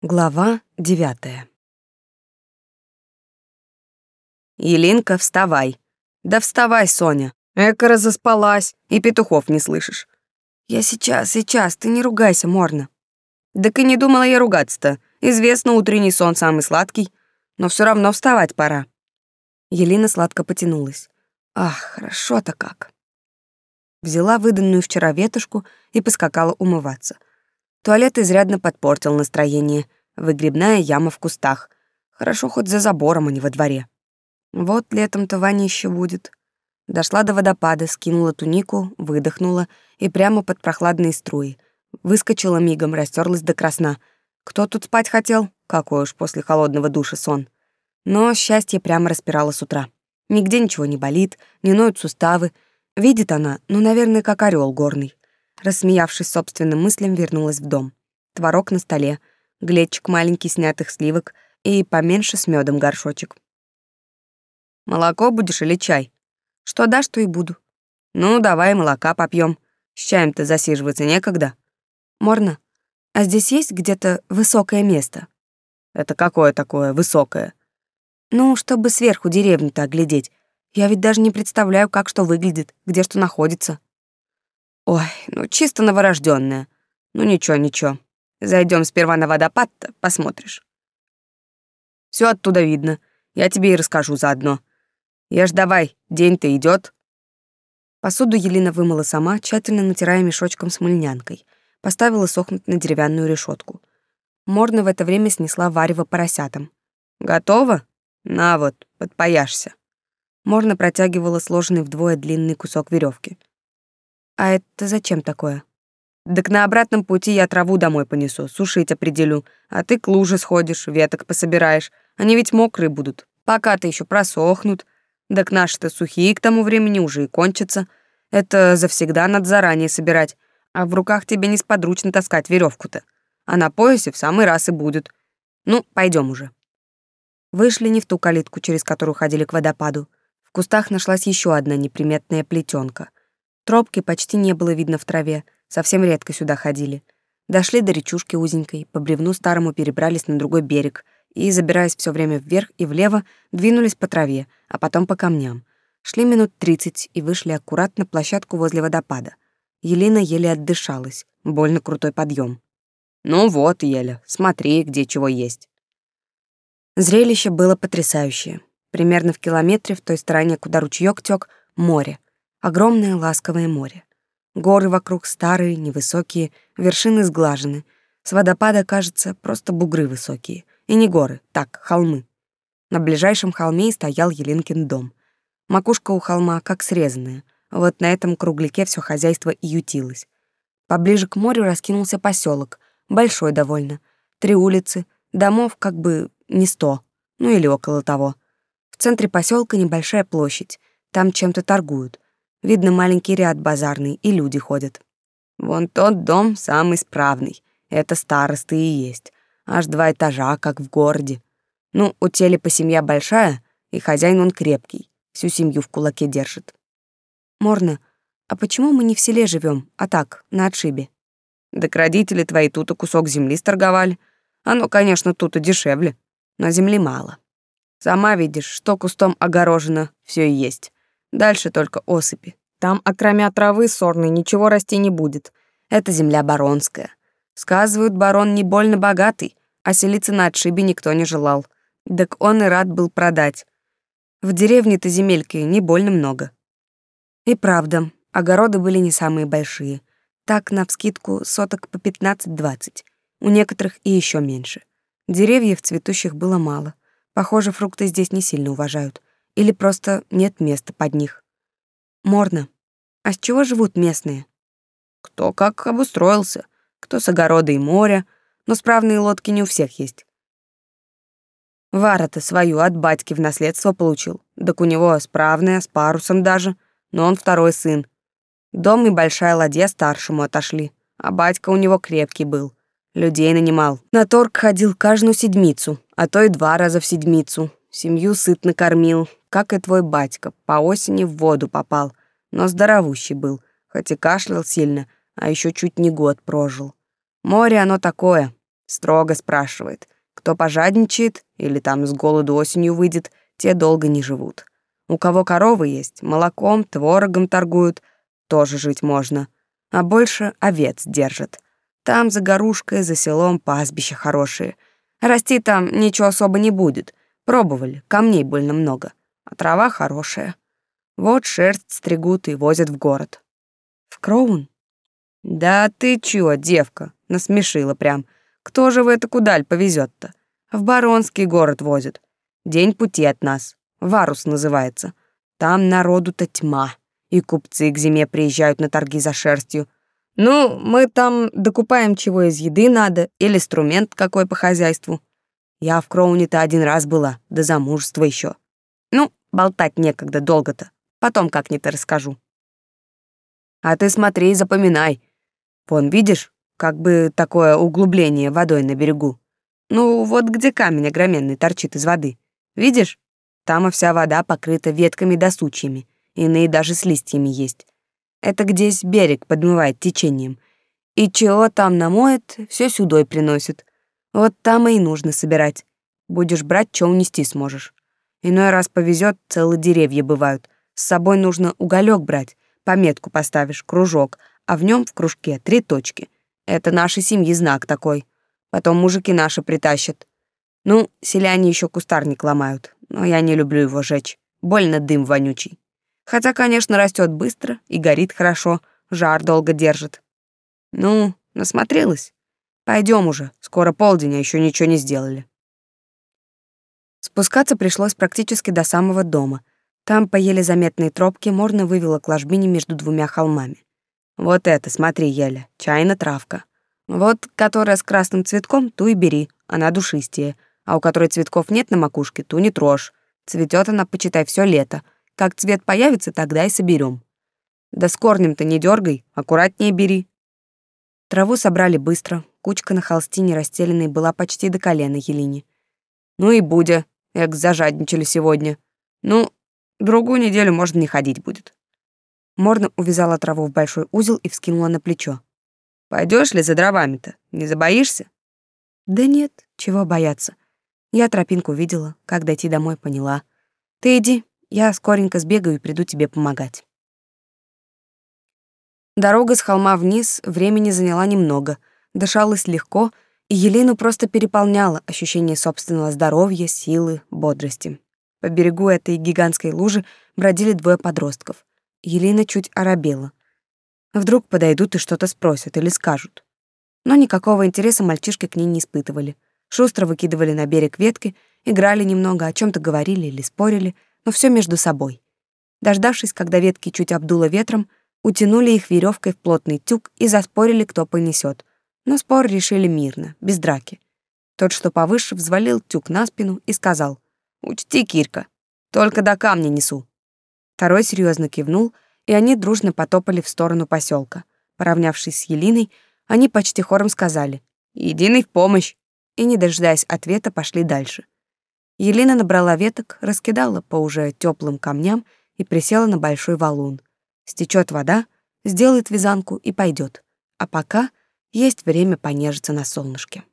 Глава девятая. Елинка, вставай. Да вставай, Соня. Эка разоспалась, и петухов не слышишь. Я сейчас, сейчас, ты не ругайся, Морна. Да и не думала я ругаться-то. Известно, утренний сон самый сладкий, но все равно вставать пора. Елена сладко потянулась. Ах, хорошо-то как. Взяла выданную вчера ветушку и поскакала умываться — Туалет изрядно подпортил настроение. Выгребная яма в кустах. Хорошо хоть за забором, а не во дворе. Вот летом-то вонище будет. Дошла до водопада, скинула тунику, выдохнула и прямо под прохладные струи. Выскочила мигом, растерлась до красна. Кто тут спать хотел? Какой уж после холодного душа сон. Но счастье прямо распирало с утра. Нигде ничего не болит, не ноют суставы. Видит она, ну, наверное, как орел горный. Рассмеявшись собственным мыслям, вернулась в дом. Творог на столе, глечик маленький снятых сливок и поменьше с медом горшочек. «Молоко будешь или чай?» «Что дашь, то и буду». «Ну, давай молока попьем. С чаем-то засиживаться некогда». «Морно, а здесь есть где-то высокое место?» «Это какое такое высокое?» «Ну, чтобы сверху деревню-то оглядеть. Я ведь даже не представляю, как что выглядит, где что находится». Ой, ну чисто новорожденная. Ну ничего, ничего. Зайдем сперва на водопад посмотришь. Все оттуда видно. Я тебе и расскажу заодно. Я ж давай, день-то идет. Посуду Елена вымыла сама, тщательно натирая мешочком с мыльнянкой. Поставила сохнуть на деревянную решетку. Морна в это время снесла варево поросятам. «Готово? На вот, подпояшься». Морна протягивала сложенный вдвое длинный кусок веревки. А это зачем такое? Так на обратном пути я траву домой понесу, сушить определю, а ты к луже сходишь, веток пособираешь. Они ведь мокрые будут, пока-то еще просохнут. Так наши-то сухие к тому времени уже и кончатся. Это завсегда надо заранее собирать, а в руках тебе несподручно таскать веревку-то. А на поясе в самый раз и будет. Ну, пойдем уже. Вышли не в ту калитку, через которую ходили к водопаду. В кустах нашлась еще одна неприметная плетенка. Тропки почти не было видно в траве, совсем редко сюда ходили. Дошли до речушки узенькой, по бревну старому перебрались на другой берег и, забираясь все время вверх и влево, двинулись по траве, а потом по камням. Шли минут тридцать и вышли аккуратно площадку возле водопада. Елена еле отдышалась, больно крутой подъем. «Ну вот, Еля, смотри, где чего есть». Зрелище было потрясающее. Примерно в километре в той стороне, куда ручеёк тёк, море — Огромное ласковое море. Горы вокруг старые, невысокие, вершины сглажены. С водопада, кажется, просто бугры высокие. И не горы, так, холмы. На ближайшем холме и стоял Еленкин дом. Макушка у холма как срезанная. Вот на этом кругляке все хозяйство и ютилось. Поближе к морю раскинулся поселок, большой довольно. Три улицы, домов как бы не сто, ну или около того. В центре поселка небольшая площадь, там чем-то торгуют. Видно маленький ряд базарный, и люди ходят. Вон тот дом самый справный. Это старосты и есть. Аж два этажа, как в городе. Ну, у Телепа семья большая, и хозяин он крепкий. Всю семью в кулаке держит. Морна, а почему мы не в селе живем, а так, на отшибе? Так родители твои тут и кусок земли сторговали. Оно, конечно, тут и дешевле, но земли мало. Сама видишь, что кустом огорожено, все и есть. Дальше только осыпи. Там, окромя травы сорной, ничего расти не будет. Это земля баронская. Сказывают, барон не больно богатый, а селиться на отшибе никто не желал. Так он и рад был продать. В деревне-то земельки не больно много. И правда, огороды были не самые большие. Так, навскидку, соток по 15-20. У некоторых и еще меньше. Деревьев цветущих было мало. Похоже, фрукты здесь не сильно уважают или просто нет места под них. Морно. А с чего живут местные? Кто как обустроился, кто с огорода и моря, но справные лодки не у всех есть. Вара-то свою от батьки в наследство получил, так у него справная, с парусом даже, но он второй сын. Дом и большая ладья старшему отошли, а батька у него крепкий был. Людей нанимал. На торг ходил каждую седмицу, а то и два раза в седмицу. Семью сытно кормил, как и твой батька, по осени в воду попал, но здоровущий был, хоть и кашлял сильно, а еще чуть не год прожил. Море оно такое, Строго спрашивает, кто пожадничает или там с голоду осенью выйдет, те долго не живут. У кого коровы есть, молоком, творогом торгуют, тоже жить можно. А больше овец держат. Там за горушкой, за селом пастбища хорошие. Расти там ничего особо не будет. Пробовали, камней больно много. А трава хорошая. Вот шерсть стригут и возят в город. В Кроун? Да ты чё, девка, насмешила прям. Кто же в эту кудаль повезет-то? В Баронский город возят. День пути от нас. Варус называется. Там народу-то тьма. И купцы к зиме приезжают на торги за шерстью. Ну, мы там докупаем чего из еды надо, или инструмент какой по хозяйству. Я в Кроуне-то один раз была, до замужества еще. Ну, болтать некогда долго-то. Потом как-нибудь расскажу. А ты смотри и запоминай. Вон, видишь, как бы такое углубление водой на берегу. Ну, вот где камень огроменный торчит из воды. Видишь? Там и вся вода покрыта ветками да сучьями. Иные даже с листьями есть. Это гдесь берег подмывает течением. И чего там намоет, все сюдой приносит. Вот там и нужно собирать. Будешь брать, что унести сможешь. Иной раз повезет, целые деревья бывают. С собой нужно уголек брать, пометку поставишь, кружок, а в нем в кружке три точки. Это нашей семьи знак такой. Потом мужики наши притащат. Ну, селяне еще кустарник ломают, но я не люблю его жечь. Больно дым вонючий. Хотя, конечно, растет быстро и горит хорошо, жар долго держит. Ну, насмотрелась? Пойдем уже, скоро полдень, а еще ничего не сделали. Спускаться пришлось практически до самого дома. Там по еле заметной тропке Морна вывела к ложбине между двумя холмами. Вот это, смотри, Еля, чайна травка. Вот, которая с красным цветком, ту и бери, она душистее, а у которой цветков нет на макушке, ту не трожь. Цветет она, почитай, все лето — как цвет появится, тогда и соберем. Да с корнем-то не дергай, аккуратнее бери. Траву собрали быстро, кучка на холстине расстеленной была почти до колена Елине. Ну и Будя, эк, зажадничали сегодня. Ну, другую неделю, можно, не ходить будет. Морна увязала траву в большой узел и вскинула на плечо. Пойдешь ли за дровами-то? Не забоишься? Да нет, чего бояться. Я тропинку видела, как дойти домой поняла. Ты иди, я скоренько сбегаю и приду тебе помогать. Дорога с холма вниз времени заняла немного, дышалось легко, Елену просто переполняло ощущение собственного здоровья, силы, бодрости. По берегу этой гигантской лужи бродили двое подростков. Елена чуть оробела. Вдруг подойдут и что-то спросят или скажут. Но никакого интереса мальчишки к ней не испытывали. Шустро выкидывали на берег ветки, играли немного, о чем то говорили или спорили — но все между собой. Дождавшись, когда ветки чуть обдуло ветром, утянули их веревкой в плотный тюк и заспорили, кто понесет. Но спор решили мирно, без драки. Тот, что повыше, взвалил тюк на спину и сказал, «Учти, Кирка, только до камня несу». Второй серьезно кивнул, и они дружно потопали в сторону поселка. Поравнявшись с Елиной, они почти хором сказали «Единый в помощь!» и, не дожидаясь ответа, пошли дальше. Елена набрала веток, раскидала по уже теплым камням и присела на большой валун. Стечет вода, сделает вязанку и пойдет. А пока есть время понежиться на солнышке.